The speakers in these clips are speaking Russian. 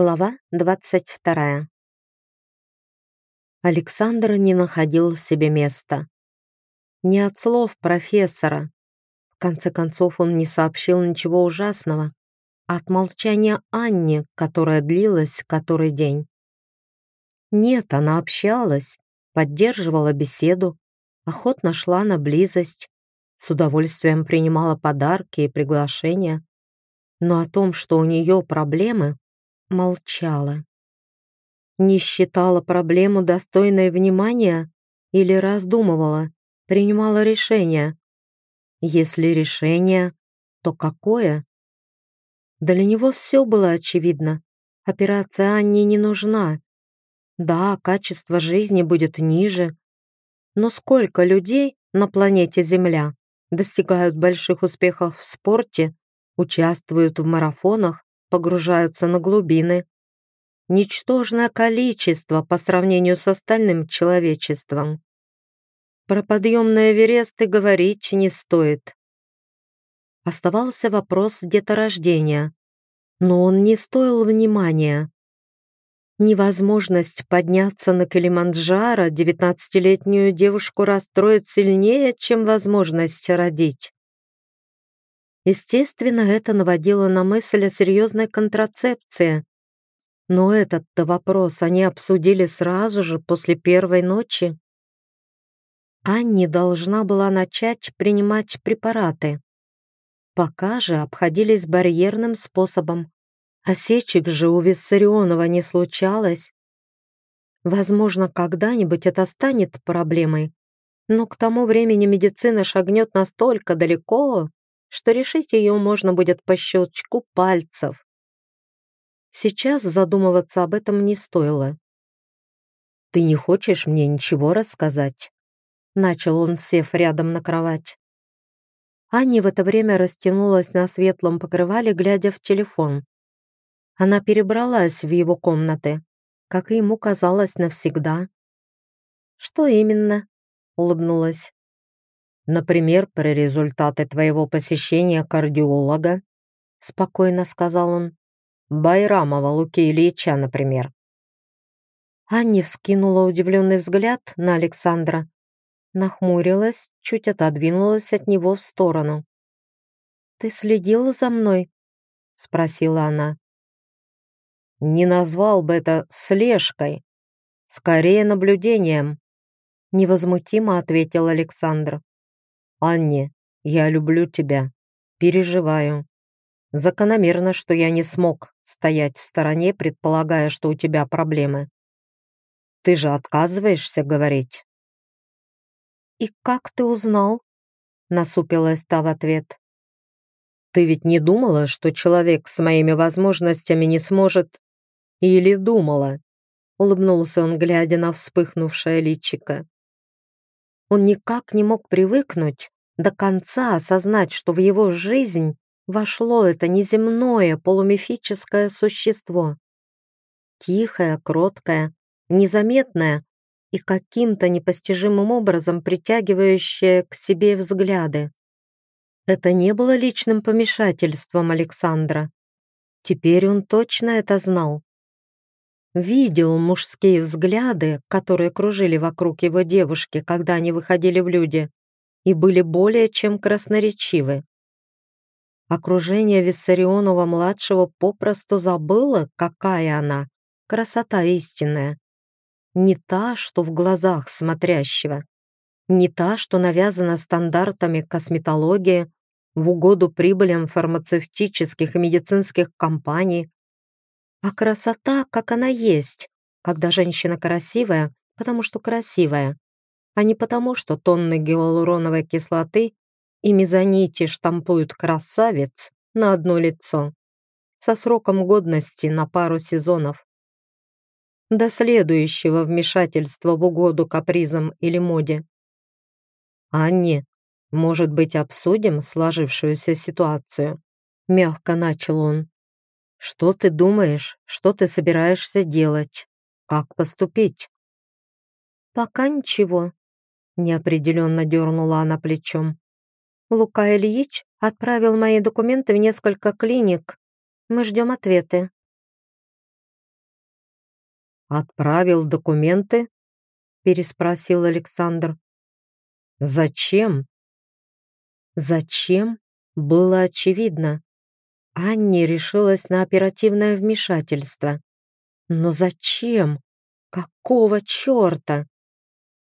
Глава двадцать вторая. Александр не находил себе места. Не от слов профессора. В конце концов, он не сообщил ничего ужасного, а от молчания Анни, которое длилось который день. Нет, она общалась, поддерживала беседу, охотно шла на близость, с удовольствием принимала подарки и приглашения. Но о том, что у нее проблемы, молчала. Не считала проблему достойной внимания или раздумывала, принимала решение. Если решение, то какое? Для него все было очевидно. Операция Анне не нужна. Да, качество жизни будет ниже. Но сколько людей на планете Земля достигают больших успехов в спорте, участвуют в марафонах, погружаются на глубины. Ничтожное количество по сравнению с остальным человечеством. Про подъем на говорить не стоит. Оставался вопрос деторождения, но он не стоил внимания. Невозможность подняться на Килиманджаро девятнадцатилетнюю девушку расстроит сильнее, чем возможность родить. Естественно, это наводило на мысль о серьезной контрацепции. Но этот-то вопрос они обсудили сразу же после первой ночи. Анни должна была начать принимать препараты. Пока же обходились барьерным способом. Осечек же у Виссарионова не случалось. Возможно, когда-нибудь это станет проблемой, но к тому времени медицина шагнет настолько далеко, что решить ее можно будет по щелчку пальцев. Сейчас задумываться об этом не стоило. «Ты не хочешь мне ничего рассказать?» Начал он, сев рядом на кровать. Аня в это время растянулась на светлом покрывале, глядя в телефон. Она перебралась в его комнаты, как и ему казалось навсегда. «Что именно?» — улыбнулась. Например, про результаты твоего посещения кардиолога, спокойно сказал он. Байрамова Луки Ильича, например. Анни вскинула удивленный взгляд на Александра, нахмурилась, чуть отодвинулась от него в сторону. «Ты следила за мной?» — спросила она. «Не назвал бы это слежкой, скорее наблюдением», — невозмутимо ответил Александр. «Анне, я люблю тебя. Переживаю. Закономерно, что я не смог стоять в стороне, предполагая, что у тебя проблемы. Ты же отказываешься говорить?» «И как ты узнал?» насупилась та в ответ. «Ты ведь не думала, что человек с моими возможностями не сможет...» «Или думала?» улыбнулся он, глядя на вспыхнувшее личико. Он никак не мог привыкнуть до конца осознать, что в его жизнь вошло это неземное полумифическое существо. Тихое, кроткое, незаметное и каким-то непостижимым образом притягивающее к себе взгляды. Это не было личным помешательством Александра. Теперь он точно это знал видел мужские взгляды, которые кружили вокруг его девушки, когда они выходили в люди, и были более чем красноречивы. Окружение Виссарионова-младшего попросту забыло, какая она, красота истинная. Не та, что в глазах смотрящего, не та, что навязана стандартами косметологии в угоду прибылям фармацевтических и медицинских компаний, а красота, как она есть, когда женщина красивая, потому что красивая, а не потому, что тонны гиалуроновой кислоты и мезонити штампуют красавец на одно лицо со сроком годности на пару сезонов. До следующего вмешательства в угоду капризам или моде. «Анни, может быть, обсудим сложившуюся ситуацию?» Мягко начал он. Что ты думаешь? Что ты собираешься делать? Как поступить?» «Пока ничего», — неопределенно дернула она плечом. «Лука Ильич отправил мои документы в несколько клиник. Мы ждем ответы». «Отправил документы?» — переспросил Александр. «Зачем?» «Зачем?» было очевидно. Анне решилась на оперативное вмешательство. Но зачем? Какого черта?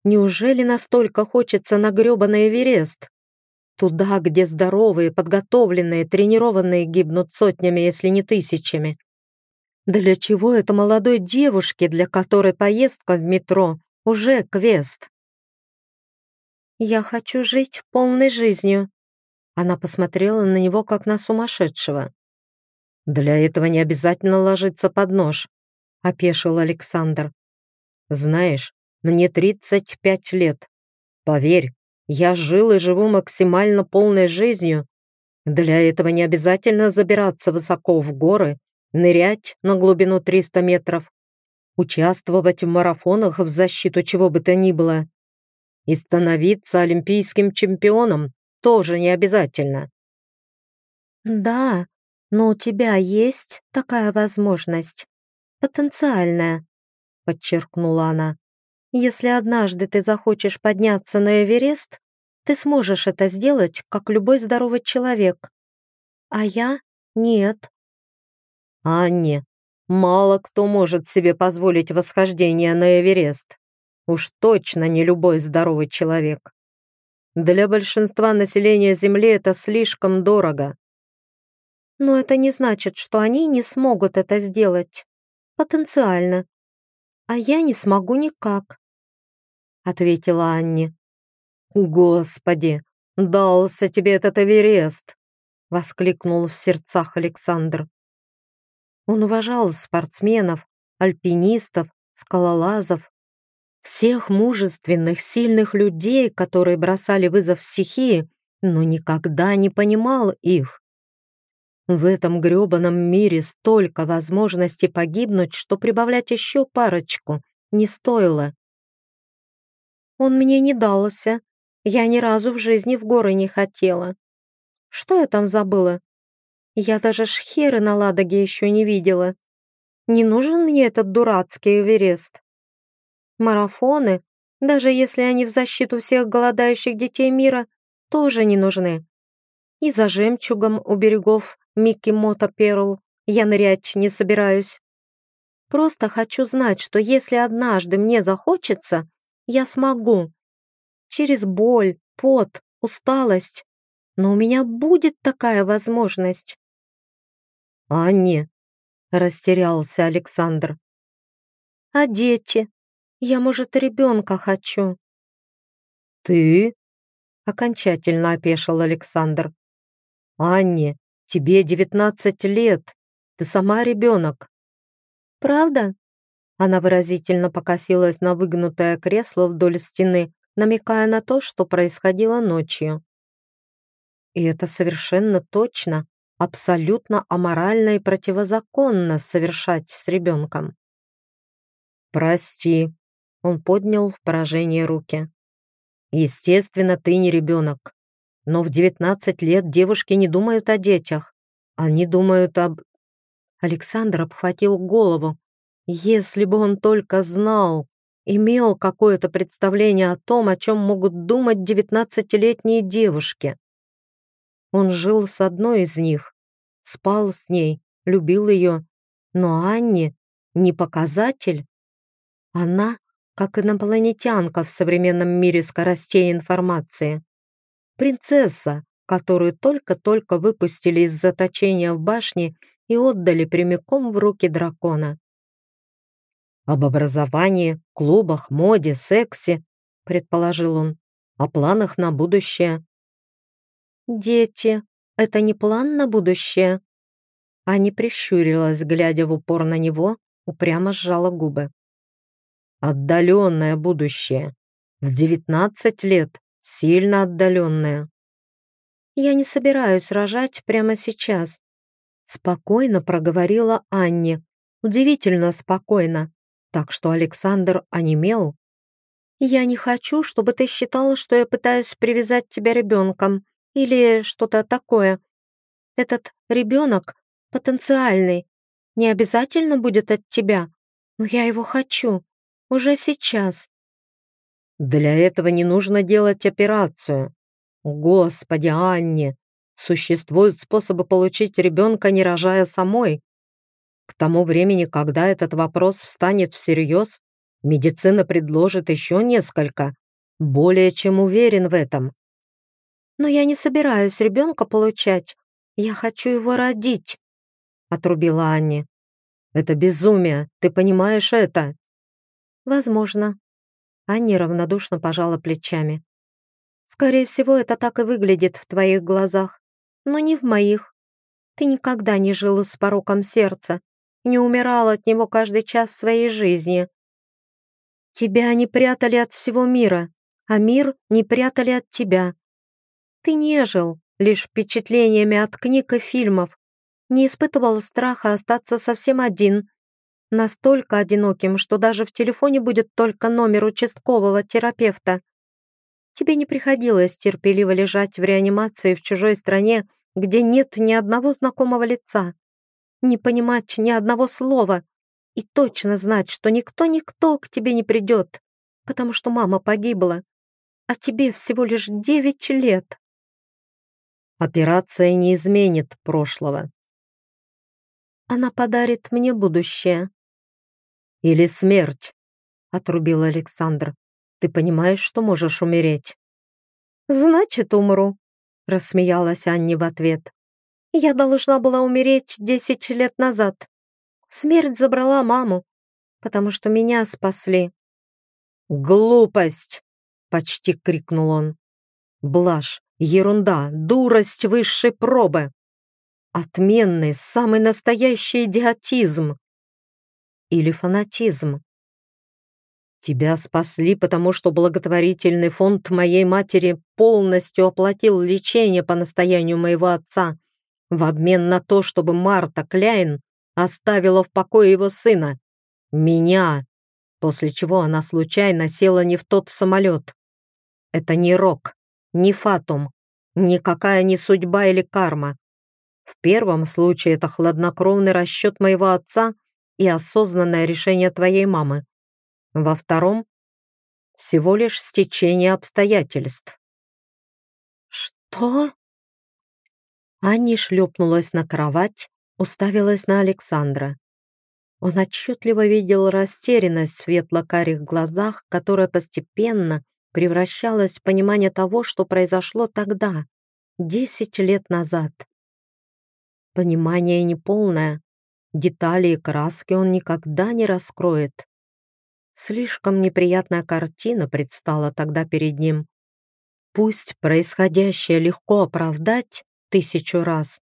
Неужели настолько хочется на грёбаный Эверест? Туда, где здоровые, подготовленные, тренированные гибнут сотнями, если не тысячами. Для чего это молодой девушке, для которой поездка в метро уже квест? «Я хочу жить полной жизнью», она посмотрела на него, как на сумасшедшего. «Для этого не обязательно ложиться под нож», — опешил Александр. «Знаешь, мне 35 лет. Поверь, я жил и живу максимально полной жизнью. Для этого не обязательно забираться высоко в горы, нырять на глубину 300 метров, участвовать в марафонах в защиту чего бы то ни было и становиться олимпийским чемпионом тоже не обязательно. Да, но у тебя есть такая возможность. Потенциальная, подчеркнула она. Если однажды ты захочешь подняться на Эверест, ты сможешь это сделать, как любой здоровый человек. А я — нет. Анне, мало кто может себе позволить восхождение на Эверест. Уж точно не любой здоровый человек. Для большинства населения Земли это слишком дорого. Но это не значит, что они не смогут это сделать. Потенциально. А я не смогу никак, ответила Анне. Господи, дался тебе этот Эверест! воскликнул в сердцах Александр. Он уважал спортсменов, альпинистов, скалолазов, всех мужественных, сильных людей, которые бросали вызов стихии, но никогда не понимал их. В этом грёбаном мире столько возможностей погибнуть, что прибавлять еще парочку не стоило. Он мне не дался. Я ни разу в жизни в горы не хотела. Что я там забыла? Я даже шхеры на Ладоге еще не видела. Не нужен мне этот дурацкий Эверест. Марафоны, даже если они в защиту всех голодающих детей мира, тоже не нужны. И за жемчугом у берегов Микки Мота Перл я нырять не собираюсь. Просто хочу знать, что если однажды мне захочется, я смогу. Через боль, пот, усталость. Но у меня будет такая возможность. «Анне», — растерялся Александр. «А дети? Я, может, ребенка хочу». «Ты?» — окончательно опешил Александр. «Анне, тебе девятнадцать лет. Ты сама ребенок». «Правда?» Она выразительно покосилась на выгнутое кресло вдоль стены, намекая на то, что происходило ночью. И это совершенно точно, абсолютно аморально и противозаконно совершать с ребенком. «Прости», он поднял в поражение руки. «Естественно, ты не ребенок. Но в 19 лет девушки не думают о детях. Они думают об...» Александр обхватил голову. Если бы он только знал, имел какое-то представление о том, о чем могут думать девятнадцатилетние девушки. Он жил с одной из них, спал с ней, любил ее, но Анне не показатель. Она как инопланетянка в современном мире скоростей информации. Принцесса, которую только-только выпустили из заточения в башне и отдали прямиком в руки дракона. «Об образовании, клубах, моде, сексе», — предположил он, «о планах на будущее». «Дети, это не план на будущее?» Аня прищурилась, глядя в упор на него, упрямо сжала губы. Отдаленное будущее. В девятнадцать лет. Сильно отдаленное. Я не собираюсь рожать прямо сейчас. Спокойно проговорила Анне. Удивительно спокойно. Так что Александр онемел. Я не хочу, чтобы ты считала, что я пытаюсь привязать тебя ребенком или что-то такое. Этот ребенок потенциальный, не обязательно будет от тебя. Но я его хочу. Уже сейчас. Для этого не нужно делать операцию. Господи, Анне, существуют способы получить ребенка, не рожая самой. К тому времени, когда этот вопрос встанет всерьез, медицина предложит еще несколько. Более чем уверен в этом. Но я не собираюсь ребенка получать. Я хочу его родить, отрубила Анне. Это безумие, ты понимаешь это? Возможно. Анни равнодушно пожала плечами. Скорее всего, это так и выглядит в твоих глазах, но не в моих. Ты никогда не жила с пороком сердца, не умирал от него каждый час своей жизни. Тебя не прятали от всего мира, а мир не прятали от тебя. Ты не жил лишь впечатлениями от книг и фильмов, не испытывал страха остаться совсем один, настолько одиноким, что даже в телефоне будет только номер участкового терапевта. Тебе не приходилось терпеливо лежать в реанимации в чужой стране, где нет ни одного знакомого лица не понимать ни одного слова и точно знать, что никто-никто к тебе не придет, потому что мама погибла, а тебе всего лишь девять лет. Операция не изменит прошлого. Она подарит мне будущее. Или смерть, отрубил Александр. Ты понимаешь, что можешь умереть? Значит, умру, рассмеялась Анни в ответ. Я должна была умереть десять лет назад. Смерть забрала маму, потому что меня спасли. «Глупость!» — почти крикнул он. «Блажь, ерунда, дурость высшей пробы! Отменный, самый настоящий идиотизм! Или фанатизм!» Тебя спасли, потому что благотворительный фонд моей матери полностью оплатил лечение по настоянию моего отца в обмен на то, чтобы Марта Кляйн оставила в покое его сына, меня, после чего она случайно села не в тот самолет. Это не рок, не фатум, никакая не судьба или карма. В первом случае это хладнокровный расчет моего отца и осознанное решение твоей мамы. Во втором — всего лишь стечение обстоятельств. «Что?» Анни шлепнулась на кровать, уставилась на Александра. Он отчетливо видел растерянность в светло-карих глазах, которая постепенно превращалась в понимание того, что произошло тогда, десять лет назад. Понимание неполное, детали и краски он никогда не раскроет. Слишком неприятная картина предстала тогда перед ним. Пусть происходящее легко оправдать, тысячу раз.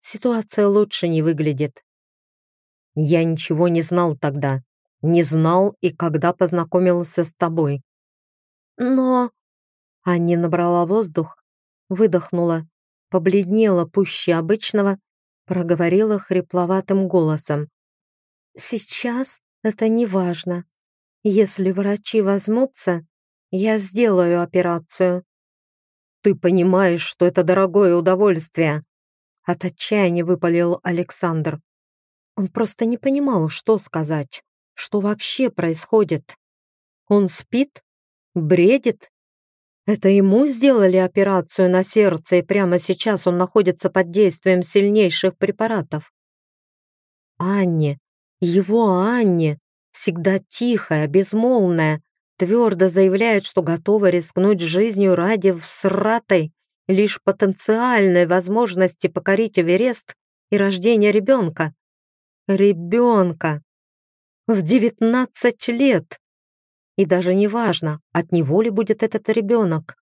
Ситуация лучше не выглядит. Я ничего не знал тогда. Не знал и когда познакомился с тобой. Но... Анни набрала воздух, выдохнула, побледнела пуще обычного, проговорила хрипловатым голосом. «Сейчас это не важно. Если врачи возьмутся, я сделаю операцию. Ты понимаешь, что это дорогое удовольствие!» От отчаяния выпалил Александр. Он просто не понимал, что сказать, что вообще происходит. Он спит? Бредит? Это ему сделали операцию на сердце, и прямо сейчас он находится под действием сильнейших препаратов. Анне, его Анне, всегда тихая, безмолвная, твердо заявляет, что готова рискнуть жизнью ради всратой, лишь потенциальной возможности покорить Эверест и рождения ребенка. Ребенка! В девятнадцать лет! И даже не важно, от него ли будет этот ребенок.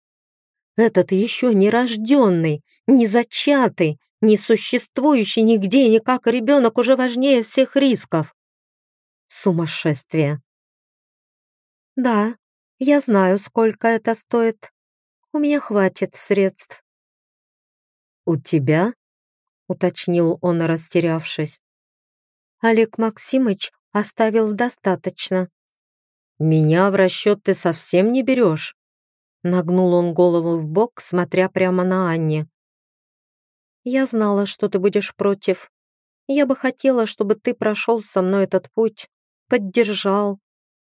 Этот еще не рожденный, не зачатый, не существующий нигде и никак ребенок уже важнее всех рисков. Сумасшествие. Да, я знаю, сколько это стоит. У меня хватит средств. У тебя? Уточнил он, растерявшись. Олег Максимыч оставил достаточно. Меня в расчет ты совсем не берешь. Нагнул он голову в бок, смотря прямо на Анне. Я знала, что ты будешь против. Я бы хотела, чтобы ты прошел со мной этот путь, поддержал,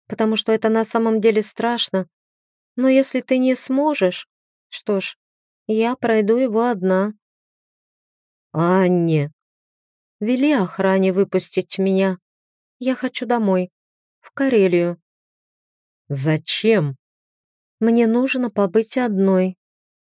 потому что это на самом деле страшно. Но если ты не сможешь, что ж, я пройду его одна. Анне, вели охране выпустить меня. Я хочу домой, в Карелию. Зачем? Мне нужно побыть одной.